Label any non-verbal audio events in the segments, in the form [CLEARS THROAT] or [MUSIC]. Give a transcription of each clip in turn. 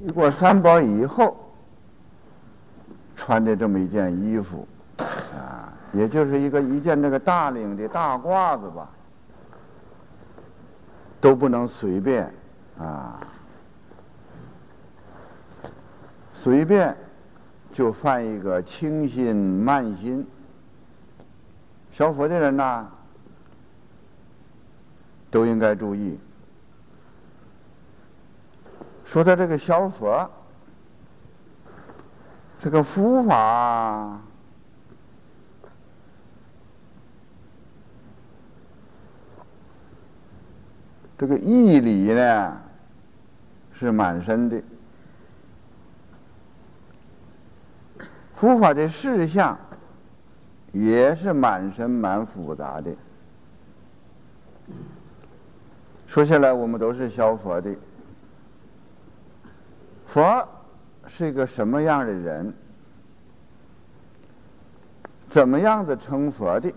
一过三宝以后穿的这么一件衣服，啊，也就是一个一件这个大领的大褂子吧，都不能随便啊，随便就犯一个轻心慢心。学佛的人呢，都应该注意。说他这个小佛，这个佛法，这个义理呢是蛮深的，佛法的事项也是蛮深蛮复杂的。说下来，我们都是消佛的。佛是一个什么样的人？怎么样子成佛的？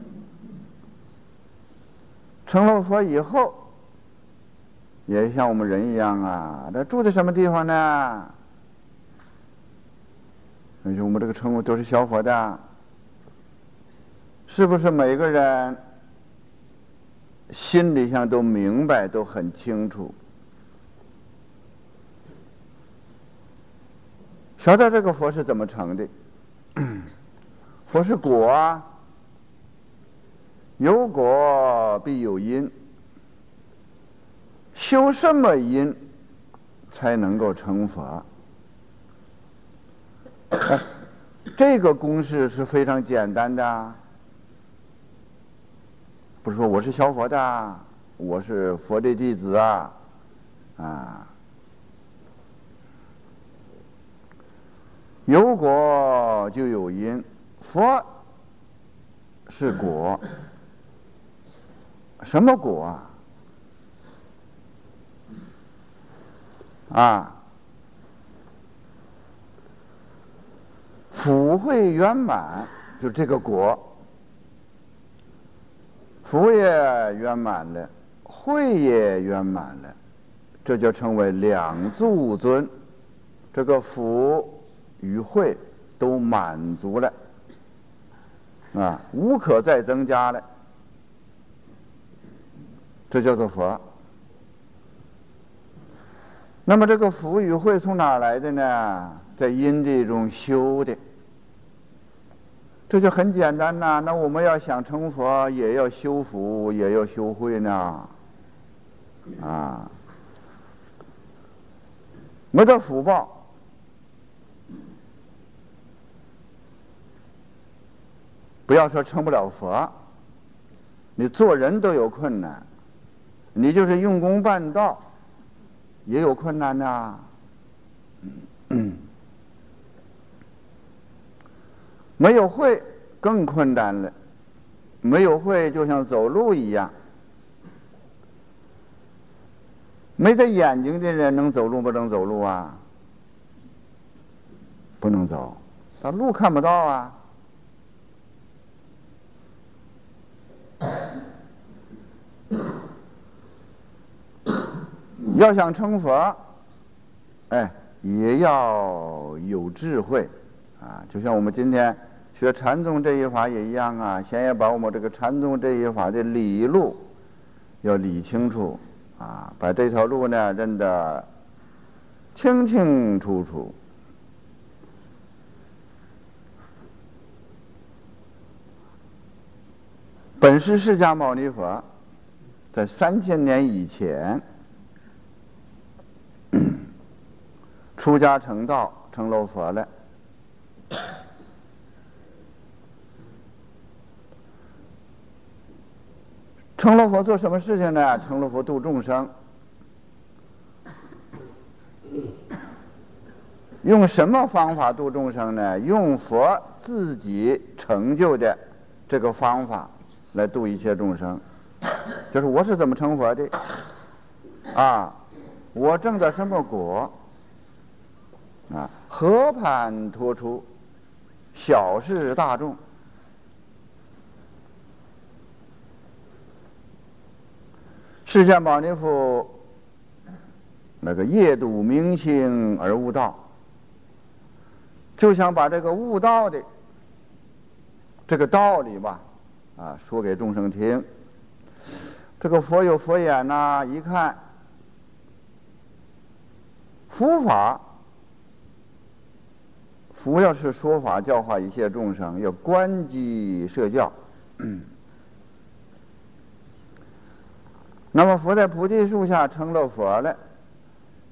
成了佛以后，也像我们人一样啊，他住在什么地方呢？那就我们这个称呼都是小佛的，是不是每个人心里上都明白，都很清楚？晓得这个佛是怎么成的？[COUGHS] 佛是果啊，有果必有因，修什么因才能够成佛？[COUGHS] 这个公式是非常简单的，不是说我是小佛的，我是佛的弟子啊，啊。有果就有因，佛是果，什么果啊？啊，福慧圆满，就这个果，福也圆满了，慧也圆满了，这就称为两足尊，这个福。与会都满足了，啊，无可再增加了，这叫做佛。那么这个福与慧从哪来的呢？在因地中修的，这就很简单呐。那我们要想成佛，也要修福，也要修慧呢，啊，没得福报。不要说成不了佛，你做人都有困难，你就是用功办道，也有困难呐。[CLEARS THROAT] 没有会更困难了，没有会就像走路一样，没得眼睛的人能走路不能走路啊？不能走，他路看不到啊。[COUGHS] 要想成佛，哎，也要有智慧啊！就像我们今天学禅宗这一法也一样啊，先要把我们这个禅宗这一法的理路要理清楚啊，把这条路呢认得清清楚楚。本师释迦牟尼佛在三千年以前 [CLEARS THROAT] 出家成道，成了佛了。成了佛做什么事情呢？成了佛度众生，用什么方法度众生呢？用佛自己成就的这个方法。来度一切众生，就是我是怎么成佛的？啊，我证的什么果？啊，和盘托出，小事大众。释迦牟尼佛那个夜睹明星而悟道，就想把这个悟道的这个道理吧，啊，说给众生听。这个佛有佛眼呐，一看佛法，佛要是说法教化一切众生，要观机设教。那么佛在菩提树下成了佛了，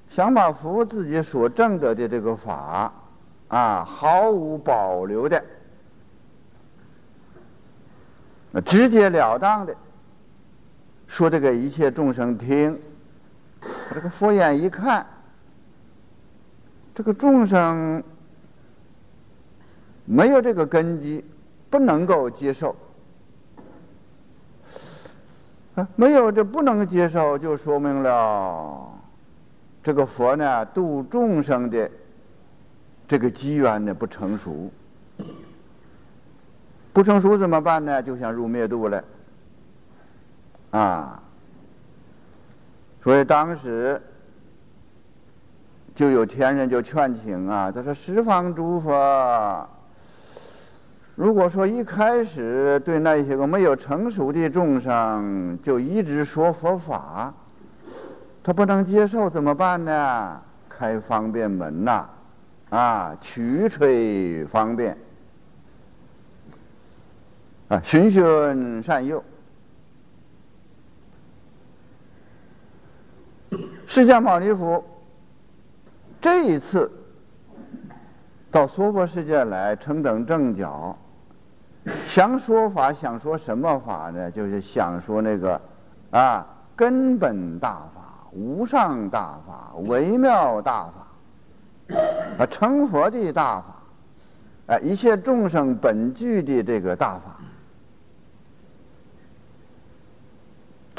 想把佛自己所证得的这个法，啊，毫无保留的，直截了当的说这个一切众生听。这个佛眼一看，这个众生没有这个根基，不能够接受。没有这不能接受，就说明了这个佛呢度众生的这个机缘呢不成熟。不成熟怎么办呢？就想入灭度了啊！所以当时就有天人就劝请啊，他说：“十方诸佛。”如果说一开始对那些个没有成熟的众生就一直说佛法，他不能接受怎么办呢？开方便门呐，啊，取水方便，啊，循循善诱。释迦牟尼佛这一次到娑婆世界来，成等正觉。想说法，想说什么法呢？就是想说那个，啊，根本大法、无上大法、微妙大法，啊，成佛的大法，啊，一切众生本具的这个大法。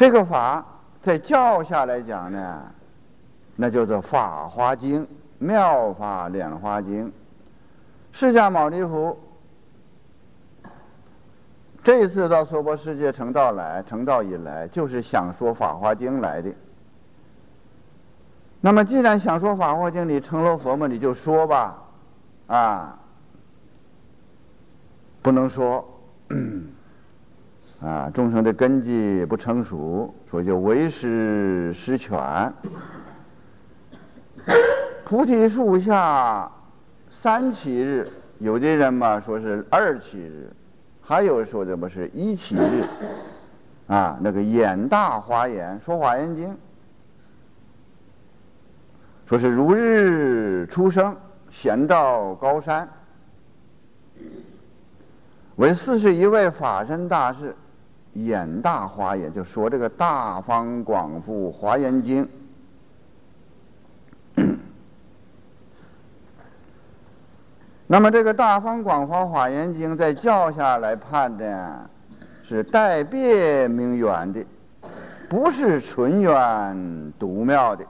这个法在教下来讲呢，那叫做《法华经》《妙法莲华经》，释迦牟尼佛。这次到娑婆世界成道来，成道以来就是想说《法华经》来的。那么既然想说《法华经》，你成了佛嘛，你就说吧，啊，不能说，啊，众生的根基不成熟，所以就为师失权。菩提树下三七日，有的人嘛说是二七日。还有说的不是一七日，啊，那个眼大华严说华严经，说是如日初升，显照高山，为四十一位法身大士，眼大华严就说这个大方广富华严经。那么这个《大方广华华严经》在教下来判的，是带别名缘的，不是纯缘独妙的，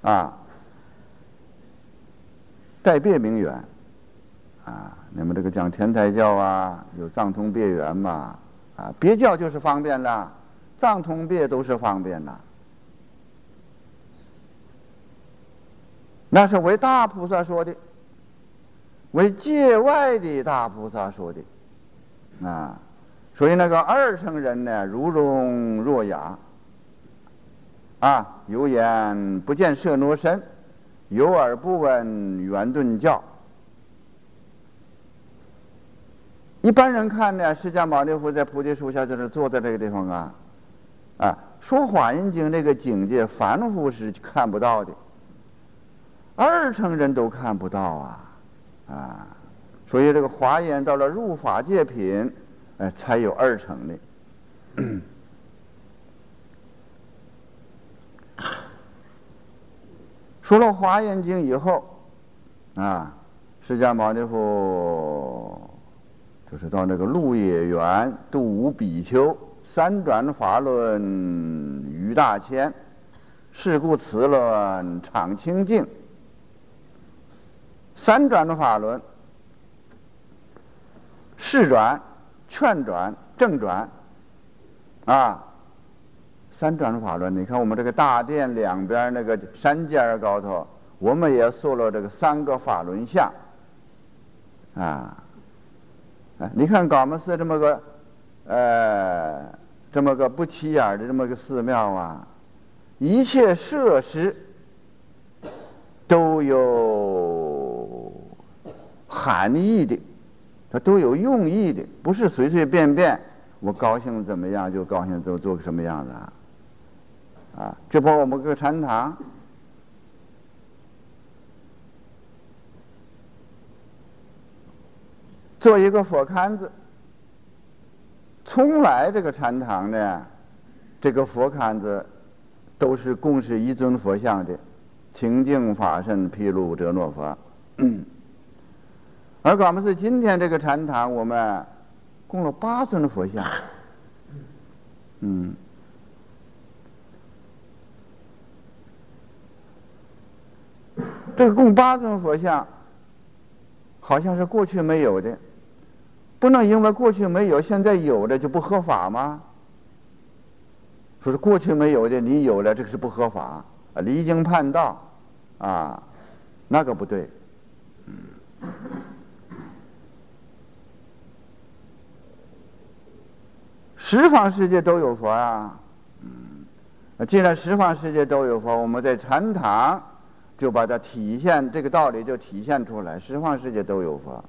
啊，带别名缘，啊，那么这个讲天台教啊，有藏通别圆嘛，啊，别教就是方便了，藏通别都是方便了。那是为大菩萨说的，为界外的大菩萨说的，啊，所以那个二乘人呢，如聋若哑，啊，有眼不见色罗身，有耳不闻圆顿教。一般人看呢，释迦牟尼佛在菩提树下就是坐在这个地方啊，啊，说华严经这个境界，凡夫是看不到的。二乘人都看不到啊，啊，所以这个华严到了入法界品，哎，才有二乘的。[COUGHS] 说了华严经以后，啊，释迦牟尼佛就是到那个鹿野园度无比丘，三转法轮于大千，是故此论常清净。三转的法轮，世转、劝转、正转，啊，三转的法轮。你看我们这个大殿两边那个山尖儿高头，我们也塑了这个三个法轮像。啊，啊，你看高门寺这么个，呃，这么个不起眼的这么个寺庙啊，一切设施都有含义的，它都有用意的，不是随随便便我高兴怎么样就高兴做做个什么样子啊，啊，就包括我们个禅堂。做一个佛龛子，从来这个禅堂呢，这个佛龛子都是供是一尊佛像的，清净法身毗卢遮那佛。[CLEARS THROAT] 而我们是今天这个禅堂，我们供了八尊佛像。[LAUGHS] 嗯，这个供八尊佛像，好像是过去没有的。不能因为过去没有，现在有的就不合法吗？说是过去没有的，你有了，这个是不合法，啊，离经叛道，啊，那个不对。十方世界都有佛啊，既然十方世界都有佛，我们在禅堂就把它体现这个道理就体现出来，十方世界都有佛。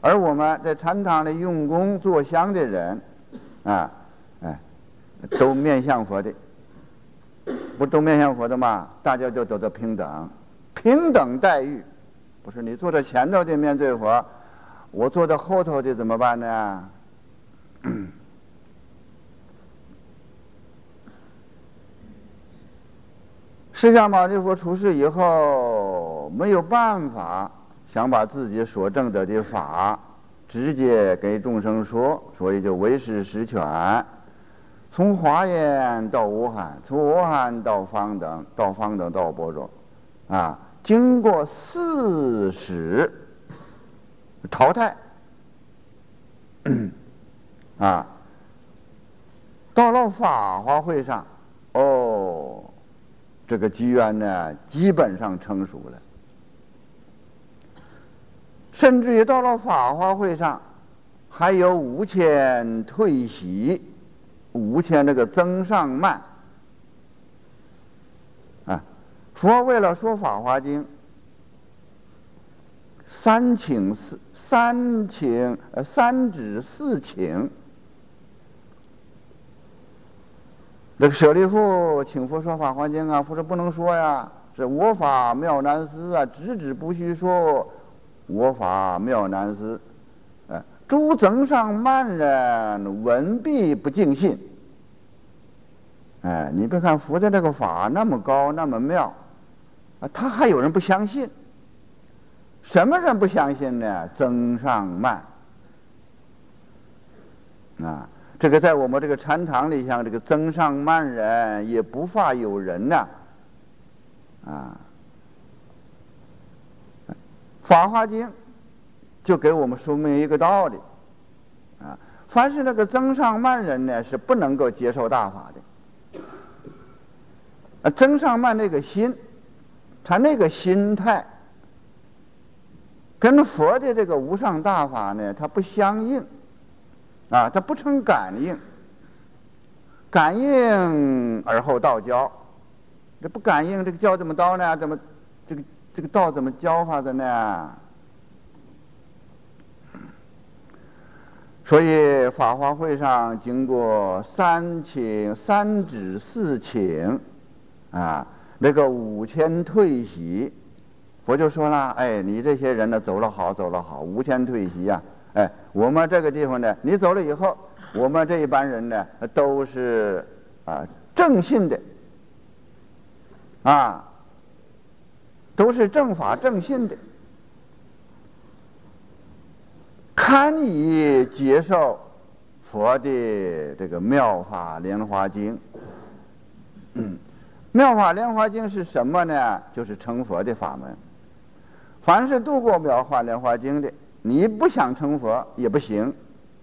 而我们在禅堂里用功做香的人，啊，哎，都面向佛的，不都面向佛的吗？大家就都得平等，平等待遇，不是你坐在前头的面对佛，我坐在后头的怎么办呢？释迦牟尼佛出世以后，没有办法。想把自己所证得的法直接给众生说，所以就为师实权。从华严到武汉，从武汉到方等，到方等到般若，啊，经过四史淘汰，[CLEARS THROAT] 啊，到了法华会上，哦，这个机缘呢，基本上成熟了。甚至于到了法华会上，还有五千退席，五千这个增上慢。啊，佛为了说《法华经》，三请四三请呃三指四请。那个舍利弗请佛说《法华经》啊，佛说不能说呀，是我法妙难思啊，只指不许说。我法妙难思，呃，诸增上慢人闻必不尽信。哎，你别看佛的这个法那么高那么妙，啊，他还有人不相信。什么人不相信呢？增上慢。啊，这个在我们这个禅堂里，像这个增上慢人也不乏有人呢，啊。《法华经》就给我们说明一个道理，啊，凡是那个增上慢人呢，是不能够接受大法的。啊，增上慢那个心，他那个心态，跟佛的这个无上大法呢，它不相应，啊，它不成感应，感应而后道交，这不感应，这个教怎么道呢？怎么这个？这个道怎么教法的呢？所以法华会上经过三请、三指、四请，啊，那个五千退席，佛就说了：“哎，你这些人呢，走了好，走了好，五千退席呀！哎，我们这个地方呢，你走了以后，我们这一班人呢，都是啊正信的，啊。”都是正法正信的，堪以接受佛的这个妙法莲华经。妙法莲华经是什么呢？就是成佛的法门。凡是度过妙法莲华经的，你不想成佛也不行，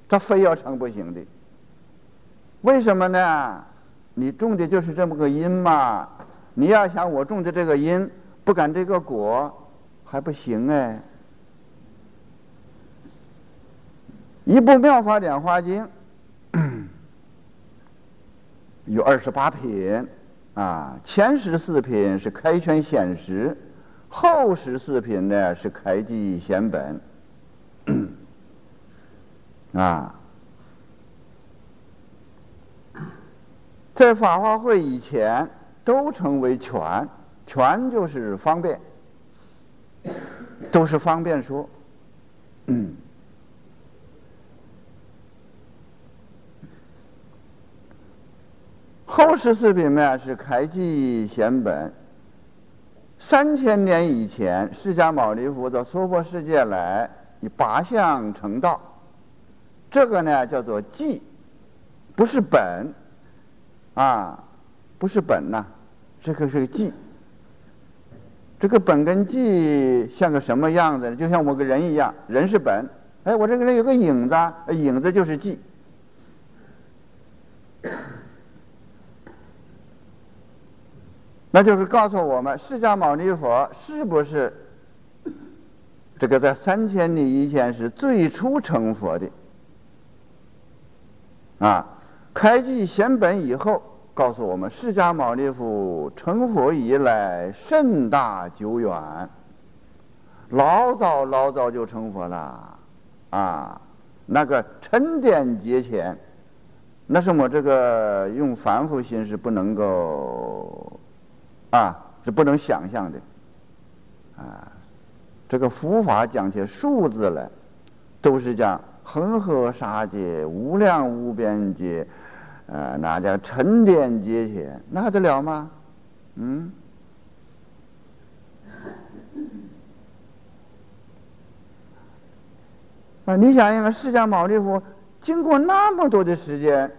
他非要成不行的。为什么呢？你种的就是这么个因嘛。你要想我种的这个因不赶这个果，还不行哎。一部《妙法莲华经》[CLEARS THROAT] 有二十八品，啊，前十四品是开权显实，后十四品呢是开记显本，[CLEARS THROAT] 啊。在法华会以前，都称为全，全就是方便，[COUGHS] 都是方便说嗯。[COUGHS] 后十四品呢是开记显本。三千年以前，释迦牟尼佛到娑婆世界来，以八相成道，这个呢叫做记，不是本。啊，不是本呐，这个是个记。这个本跟记像个什么样子呢？就像我个人一样，人是本，哎，我这个人有个影子，影子就是记。那就是告诉我们，释迦牟尼佛是不是这个在三千年以前是最初成佛的？啊？开记显本以后，告诉我们释迦牟尼佛成佛以来甚大久远，老早老早就成佛了，啊，那个沉淀节前，那是我这个用凡夫心是不能够，啊，是不能想象的，啊，这个佛法讲起数字来，都是讲恒河沙界、无量无边界。呃，那叫沉淀节前，那还得了吗？嗯？啊，你想一想，释迦牟尼佛经过那么多的时间，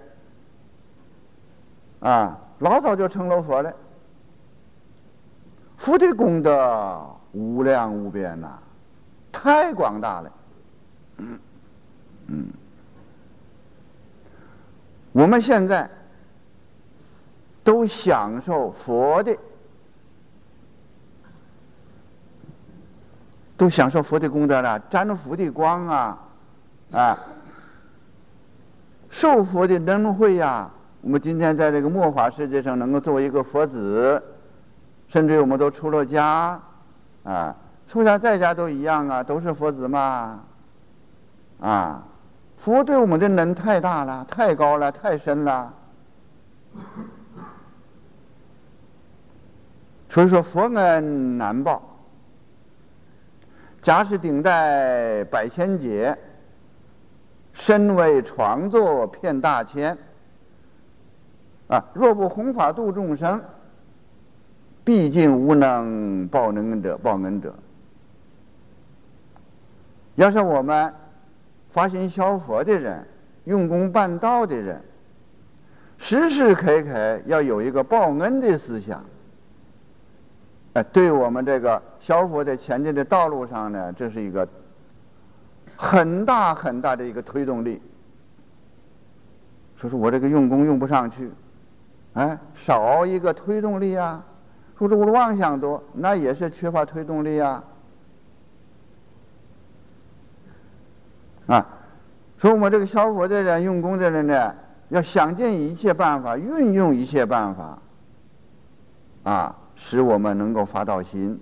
啊，老早就成了佛了，佛的功德无量无边呐，太广大了，嗯，嗯。我们现在都享受佛的，都享受佛的功德了，沾佛的光啊，啊，受佛的恩惠呀。我们今天在这个末法世界上能够作为一个佛子，甚至于我们都出了家，啊，出家在家都一样啊，都是佛子嘛，啊。佛对我们的恩太大了，太高了，太深了。所以说佛恩难报。假使顶戴百千劫，身为创作骗大千。啊，若不弘法度众生，毕竟无能报恩者，报恩者。要是我们。发心消佛的人，用功办道的人，时时刻刻要有一个报恩的思想。哎，对我们这个消佛的前进的道路上呢，这是一个很大很大的一个推动力。说是我这个用功用不上去，哎，少一个推动力啊。说是我的妄想多，那也是缺乏推动力啊。啊，说我们这个消佛的人、用功的人呢，要想尽一切办法，运用一切办法，啊，使我们能够发到心。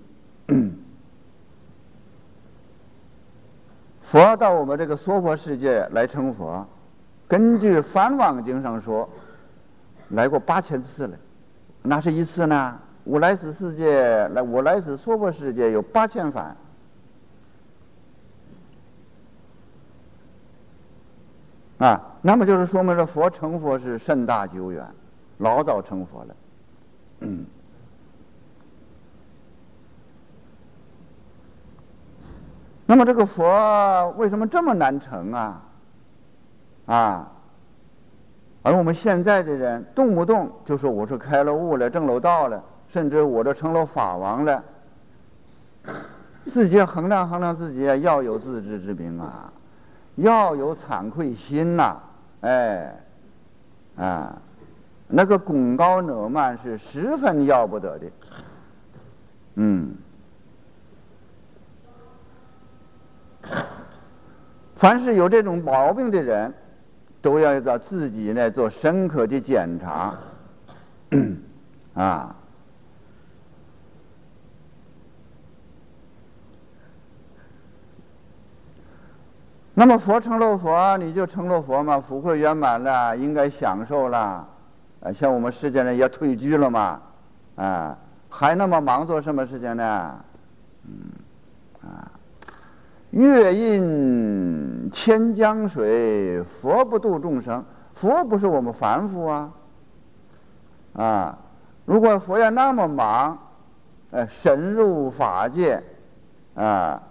佛到我们这个娑婆世界来成佛，根据《梵网经》上说，来过八千次了。那是一次呢？我来此世界来，我来此娑婆世界有八千番。啊，那么就是说明这佛成佛是甚大久远，老早成佛了。嗯。那么这个佛为什么这么难成啊？啊，而我们现在的人动不动就说我是开了悟了、证了道了，甚至我这成了法王了，[COUGHS] 自己衡量衡量自己，要有自知之明啊。要有惭愧心呐，哎，啊，那个功高惹慢是十分要不得的。嗯，凡是有这种毛病的人，都要到自己呢做深刻的检查。[COUGHS] 啊。那么佛成了佛，你就成了佛嘛？福慧圆满了，应该享受了。啊，像我们世间人也退居了嘛，啊，还那么忙做什么事情呢？嗯，啊，月印千江水，佛不度众生。佛不是我们凡夫啊，啊，如果佛要那么忙，呃，深入法界，啊，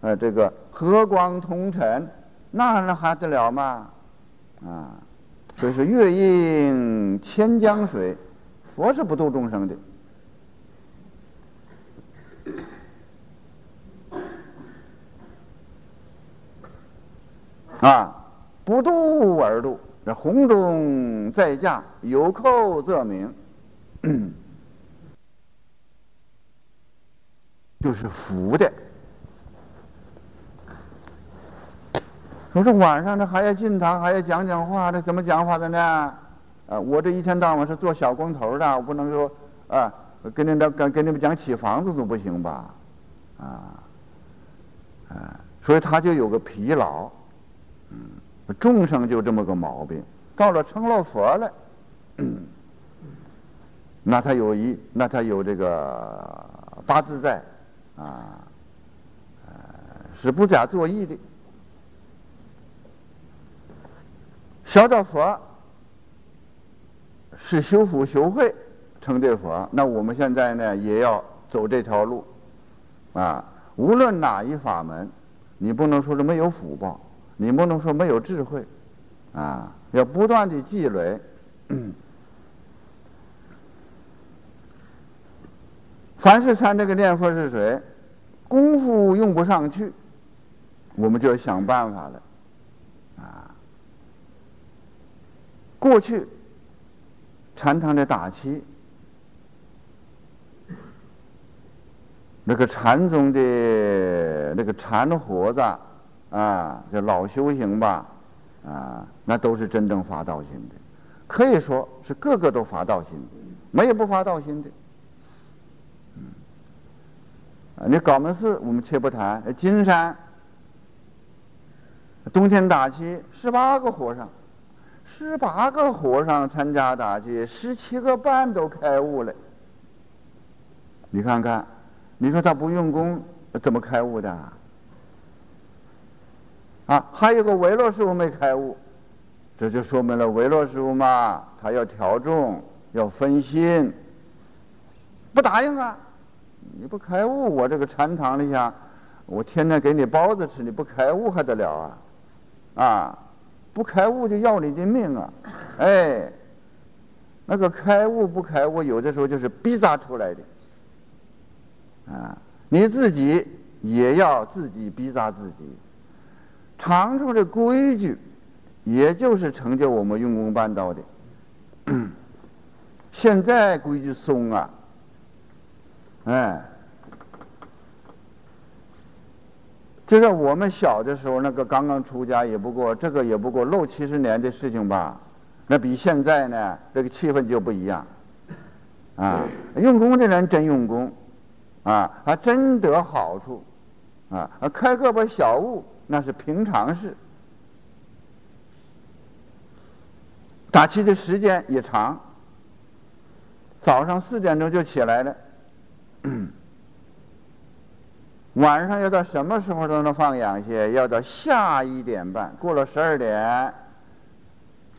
呃，这个。和光同尘，那那还得了吗？啊，所以说月映千江水，佛是不度众生的。啊，不度而度，这红中在驾，有寇则明，就是福的。说是晚上这还要进堂，还要讲讲话，这怎么讲话的呢？啊，我这一天到晚是做小工头的，我不能说啊，跟你们跟跟你们讲起房子都不行吧？啊，啊，所以他就有个疲劳，嗯，众生就这么个毛病。到了成了佛了，那他有一，那他有这个八字在，啊，是不假作意的。小到佛是修福修慧成的佛，那我们现在呢也要走这条路，啊，无论哪一法门，你不能说是没有福报，你不能说没有智慧，啊，要不断的积累。[CLEARS THROAT] 凡是参这个念佛是谁，功夫用不上去，我们就要想办法了。过去禅堂的打气，那个禅宗的那个禅活子啊，这老修行吧，啊，那都是真正发道心的，可以说是个个都发道心，没有不发道心的。啊，你高门寺我们且不谈，金山冬天打气，十八个和尚。十八个和尚参加大集，十七个半都开悟了。你看看，你说他不用功，怎么开悟的？啊，还有个维罗师傅没开悟，这就说明了维罗师傅嘛，他要调重，要分心，不答应啊！你不开悟，我这个禅堂里下，我天天给你包子吃，你不开悟还得了啊？啊！不开悟就要你的命啊！[LAUGHS] 哎，那个开悟不开悟，有的时候就是逼扎出来的啊！你自己也要自己逼扎自己。长寿的规矩，也就是成就我们用功办道的。[CLEARS THROAT] 现在规矩松啊，哎。就像我们小的时候，那个刚刚出家，也不过这个也不过六七十年的事情吧。那比现在呢，这个气氛就不一样。啊，用功的人真用功，啊，还真得好处，啊，开个把小悟那是平常事。打气的时间也长，早上四点钟就起来了。晚上要到什么时候都能放养些？要到下一点半，过了十二点，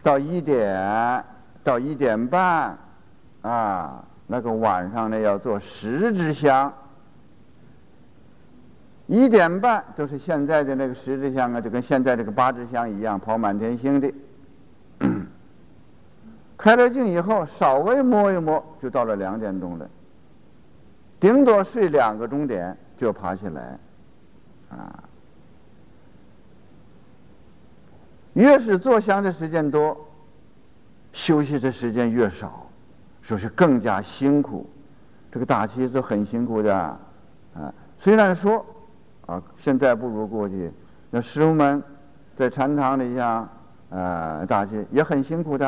到一点，到一点半，啊，那个晚上呢要做十支香。一点半都是现在的那个十支香啊，就跟现在这个八支香一样，跑满天星的。开了镜以后，稍微摸一摸，就到了两点钟了，顶多睡两个钟点。就爬起来，啊！越是坐香的时间多，休息的时间越少，说是更加辛苦。这个打气是很辛苦的，啊，虽然说啊，现在不如过去，那师傅们在禅堂里呀，呃，打气也很辛苦的，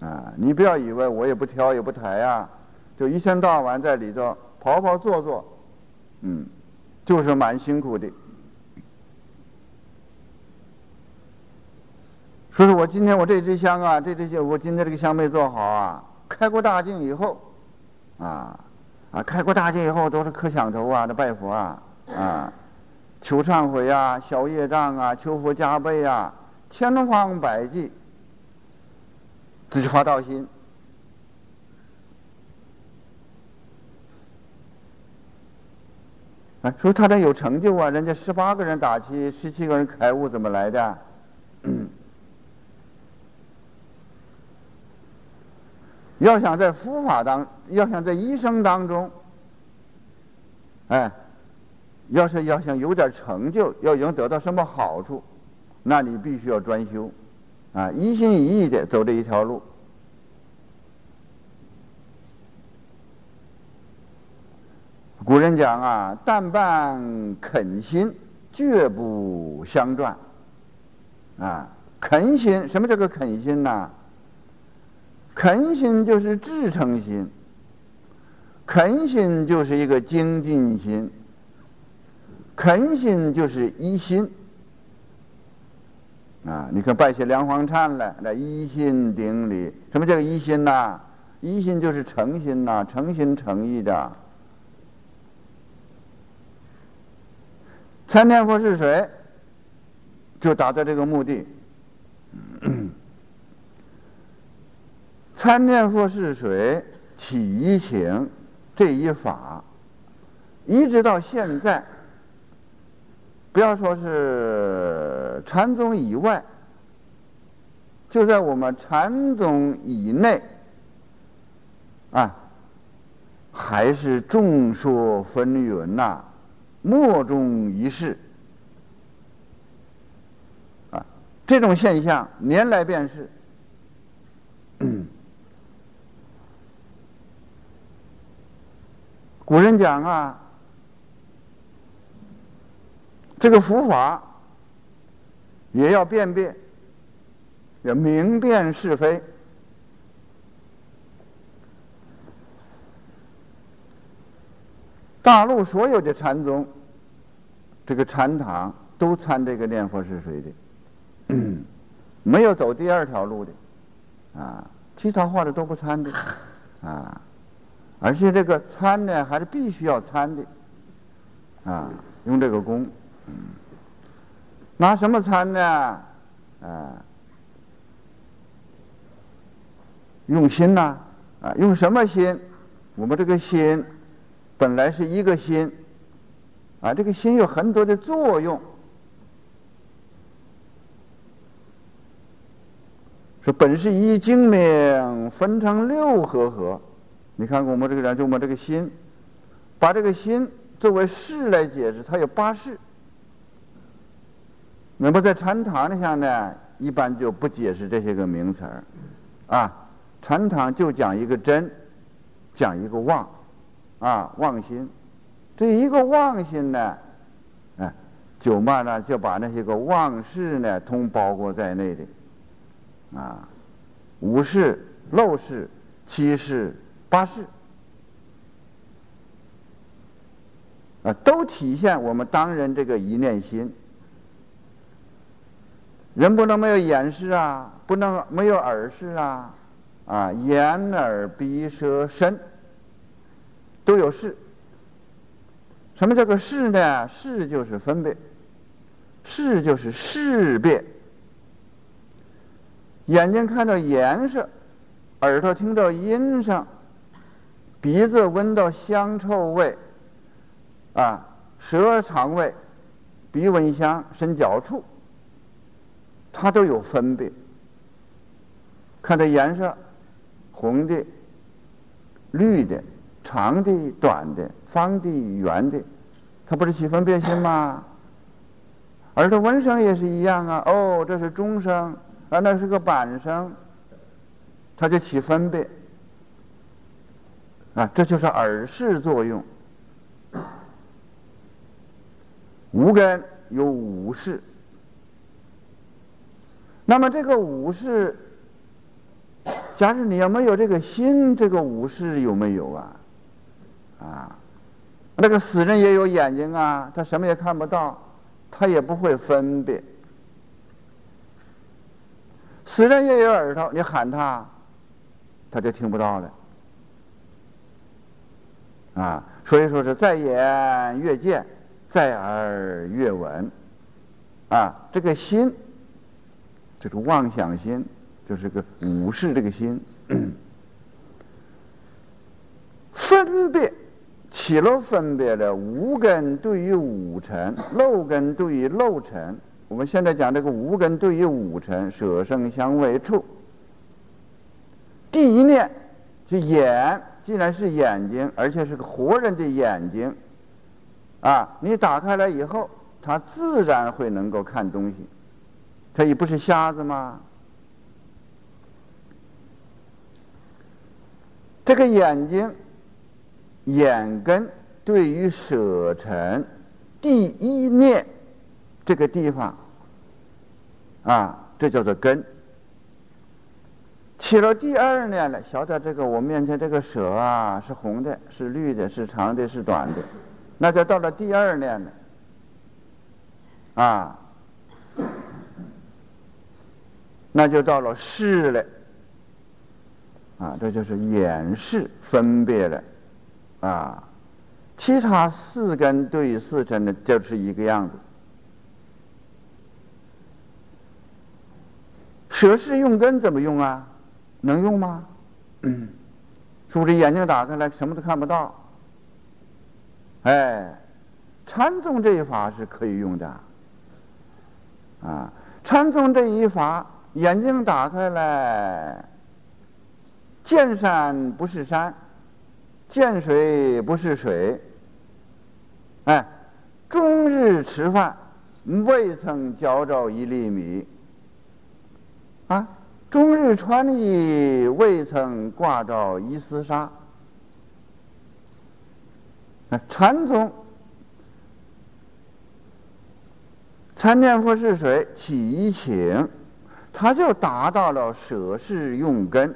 啊，你不要以为我也不挑也不抬呀，就一天到晚在里头跑跑坐坐，嗯，就是蛮辛苦的。所以说我今天我这支香啊，这支香我今天这个香没做好啊，开过大镜以后。啊，啊，开过大戒以后都是磕响头啊，这拜佛啊，啊，求忏悔啊，消业障啊，求佛加倍啊，千方百计，自己发道心。哎，说他这有成就啊，人家十八个人打七，十七个人开悟，怎么来的？[CLEARS THROAT] 要想在佛法当，要想在一生当中，哎，要是要想有点成就，要想得到什么好处，那你必须要专修，啊，一心一意的走这一条路。古人讲啊，但办恳心，绝不相传。啊，恳心，什么叫做恳心呢？恳心就是至诚心，恳心就是一个精进心，恳心就是一心。啊，你看拜些梁皇忏了，那一心顶礼，什么叫一心呐？一心就是诚心呐，诚心诚意的。参念佛是谁？就达到这个目的。[CLEARS THROAT] 参念佛是谁？起一请这一法，一直到现在，不要说是禅宗以外，就在我们禅宗以内，啊，还是众说纷纭呐，莫衷一是，啊，这种现象年来便是。[CLEARS THROAT] 古人讲啊，这个佛法也要辨别，要明辨是非。大陆所有的禅宗，这个禅堂都参这个念佛是谁的，没有走第二条路的，啊，其他话的都不参的，啊。而且这个参呢，还是必须要参的，啊，用这个功，嗯，拿什么参呢？啊，用心呐，啊，用什么心？我们这个心本来是一个心，啊，这个心有很多的作用，说本是一精明，分成六合合。你看，我们这个人，就我们这个心，把这个心作为事来解释，它有八事。那么在禅堂上呢，一般就不解释这些个名词儿，啊，禅堂就讲一个真，讲一个妄，啊，妄心。这一个妄心呢，哎，九慢呢就把那些个妄事呢通包括在内的，啊，五事、六事、七事。八事啊，都体现我们当人这个一念心。人不能没有眼视啊，不能没有耳视啊，啊，眼耳鼻舌身都有事。什么叫做视呢？视就是分别，视就是识别。眼睛看到颜色，耳朵听到音声。鼻子闻到香臭味，啊，舌肠胃，鼻闻香，身脚触，它都有分别。看它颜色，红的、绿的、长的、短的、方的、圆的，它不是起分辨心吗？耳朵闻声也是一样啊，哦，这是中声，啊，那是个板声，它就起分别。啊，这就是耳识作用。无根有五识，那么这个五识，假如你要没有这个心，这个五识有没有啊？啊，那个死人也有眼睛啊，他什么也看不到，他也不会分辨。死人也有耳朵，你喊他，他就听不到了。啊，所以说是在眼越见。在耳越闻，啊，这个心，就是妄想心，就是个五识这个心，[CLEARS THROAT] 分别起了分别的无根对于五尘，漏根对于漏尘。我们现在讲这个无根对于五尘，舍生相为处。第一念，是眼，既然是眼睛，而且是个活人的眼睛。啊，你打开来以后，他自然会能够看东西。他也不是瞎子吗？这个眼睛，眼根对于舍尘第一念这个地方，啊，这叫做根。起了第二念了，晓得这个我面前这个舍啊，是红的，是绿的，是长的，是短的。那就到了第二念了，啊，那就到了视了，啊，这就是眼视分别了，啊，其他四根对四根的就是一个样子。舍视用根怎么用啊？能用吗？是不是眼睛打开来什么都看不到？哎，禅宗这一法是可以用的，啊，禅宗这一法，眼睛打开来，见山不是山，见水不是水，哎，终日吃饭，未曾嚼着一粒米，啊，终日穿衣，未曾挂着一丝纱。禅宗，参念佛是谁？起一请，他就达到了舍事用根。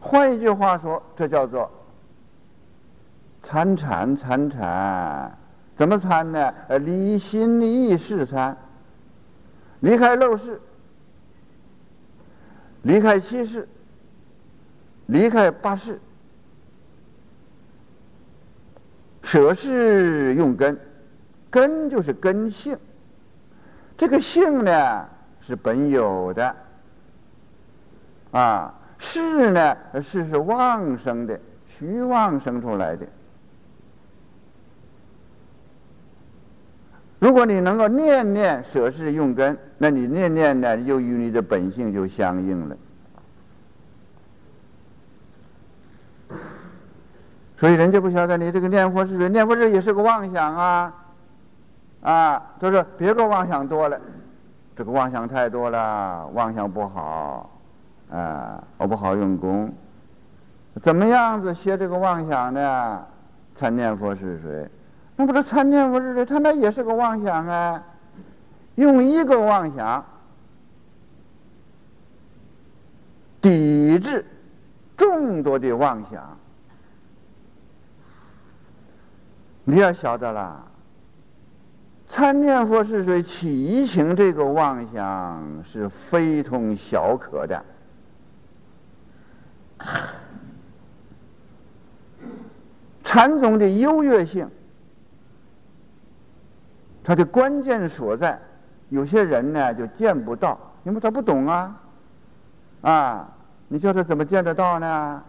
换一句话说，这叫做参禅参禅。怎么参呢？呃，离心离意识参，离开陋室，离开七世，离开八世。舍是用根，根就是根性。这个性呢是本有的，啊，是呢是是旺生的，虚妄生出来的。如果你能够念念舍是用根，那你念念呢又与你的本性就相应了。所以人家不晓得你这个念佛是谁，念佛这也是个妄想啊，啊，他说别个妄想多了，这个妄想太多了，妄想不好，啊，我不好用功，怎么样子学这个妄想呢？参念佛是谁？那不是参念佛是谁？他那也是个妄想啊，用一个妄想抵制众多的妄想。你要晓得啦，参念佛是谁？起情这个妄想是非同小可的。禅宗的优越性，它的关键所在，有些人呢就见不到，因为他不懂啊，啊，你叫他怎么见得到呢？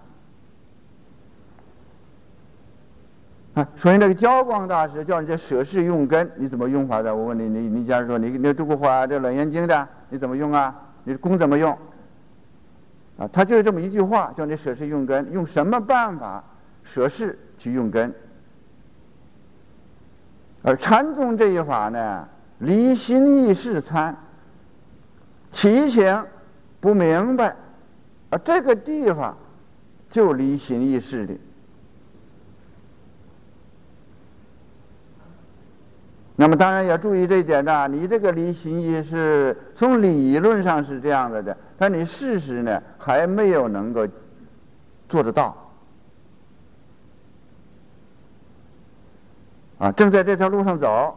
啊，所以那个教光大师叫人家舍事用根，你怎么用法的？我问你，你你假如说你你读过《这楞严经》的，你怎么用啊？你功怎么用？啊，他就是这么一句话，叫你舍事用根，用什么办法舍事去用根？而禅宗这一法呢，离心意识参，提请不明白，而，这个地方就离心意识的。那么当然要注意这一点呢，你这个离心意是从理论上是这样子的，但你事实呢还没有能够做得到。啊，正在这条路上走。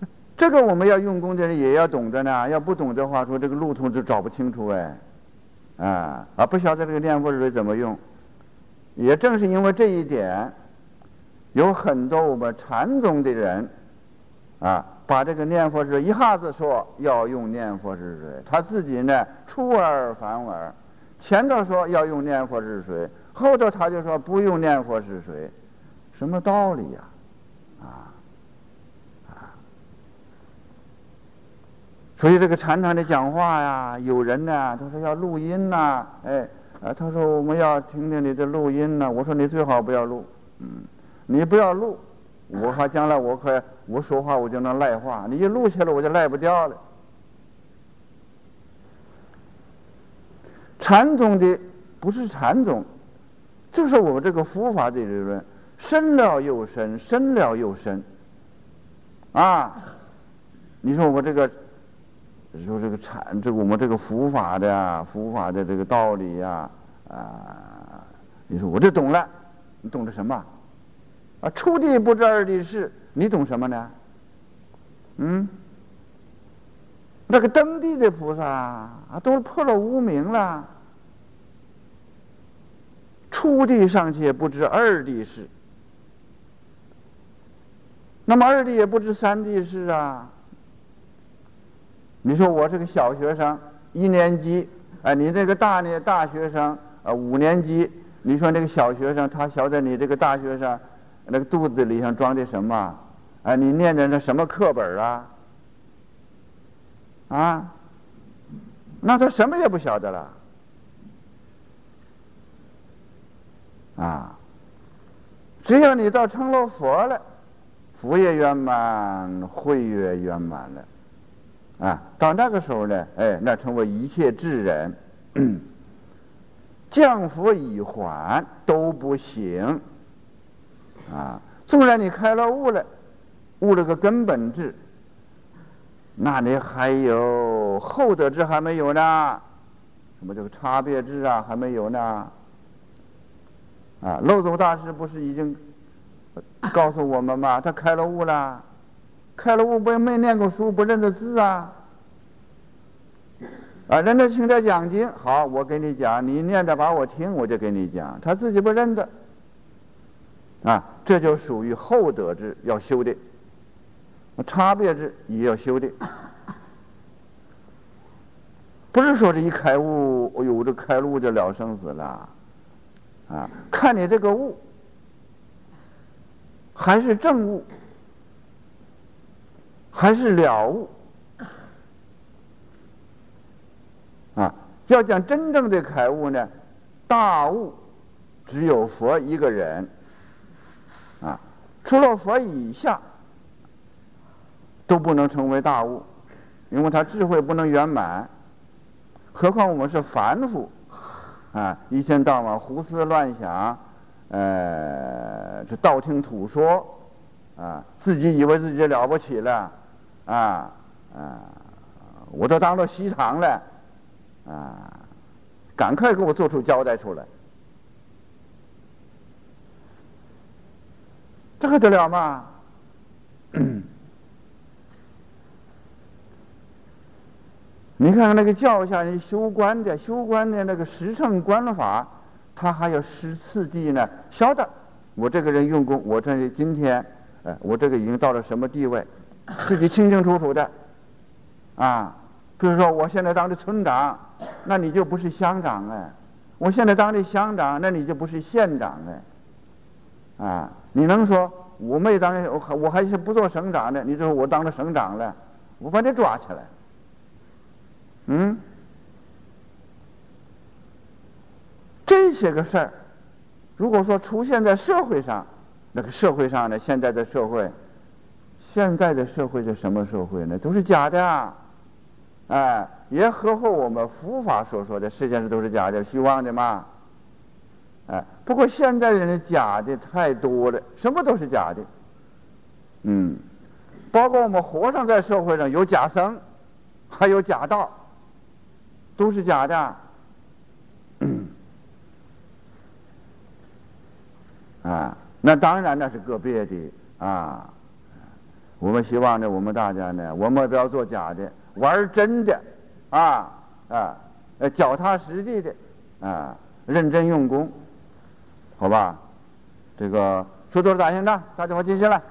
[LAUGHS] 这个我们要用功的人也要懂得呢，要不懂的话，说这个路途就找不清楚哎，啊，啊不晓得这个念佛水怎么用。也正是因为这一点，有很多我们禅宗的人，啊，把这个念佛水一下子说要用念佛之水，他自己呢出尔反尔，前头说要用念佛之水，后头他就说不用念佛之水，什么道理呀？啊？所以这个禅堂的讲话呀，有人呢，他说要录音呐，哎，啊，他说我们要听听你的录音呐。我说你最好不要录，嗯，你不要录，我怕将来我可我说话我就能赖话，你一录下来我就赖不掉了。禅宗的不是禅宗，就是我们这个佛法的理论，深了又深，深了又深，啊，你说我们这个。你说这个禅，这个我们这个佛法的佛法的这个道理呀，啊，你说我这懂了，你懂得什么？啊，初地不知二地事，你懂什么呢？嗯，那个登地的菩萨啊，都破了无名了，初地尚且不知二地事，那么二地也不知三地事啊。你说我是个小学生，一年级，哎，你这个大呢大学生，啊，五年级，你说那个小学生，他晓得你这个大学生，那个肚子里上装的什么？哎，你念的那什么课本啊？啊？那他什么也不晓得了，啊？只要你到成了佛了，福业圆满，慧也圆满了。啊，到那个时候呢，哎，那成为一切智人，[CLEARS THROAT] 降福已还都不行。啊，纵然你开了悟了，悟了个根本智，那你还有后得智还没有呢？什么这个差别智啊，还没有呢？啊，漏斗大师不是已经告诉我们吗？他开了悟了。开了悟不没念过书，不认得字啊！啊，人家请他讲经，好，我给你讲，你念的把我听，我就给你讲。他自己不认得，啊，这就属于厚德之要修的，差别智也要修的。不是说这一开悟，哎呦，这开悟就了生死了，啊，看你这个悟还是正悟。还是了悟啊！要讲真正的开悟呢，大悟只有佛一个人，除了佛以下都不能成为大悟，因为他智慧不能圆满。何况我们是凡夫啊，一天到晚胡思乱想，呃，这道听途说啊，自己以为自己了不起了。啊啊！我都当了西堂了，啊，赶快给我做出交代出来，这还得了吗？[CLEARS THROAT] 你看看那个教下修观的，修观的那个十乘观法，他还有十次第呢。晓得我这个人用功，我这今天，我这个已经到了什么地位？自己清清楚楚的，啊，比如说我现在当的村长，那你就不是乡长哎；我现在当的乡长，那你就不是县长哎。啊，你能说我没当，我还是不做省长呢？你说我当了省长了，我把你抓起来。嗯，这些个事儿，如果说出现在社会上，那个社会上呢，现在的社会。现在的社会是什么社会呢？都是假的啊，哎，也合乎我们佛法所说的，世界上都是假的，虚妄的嘛。哎，不过现在人的假的太多了，什么都是假的。嗯，包括我们和尚在社会上有假僧，还有假道，都是假的。啊，那当然那是个别的啊。我们希望呢，我们大家呢，我们不要做假的，玩真的，啊啊，脚踏实地的，啊，认真用功，好吧？这个说多少大行的，大家伙记下来。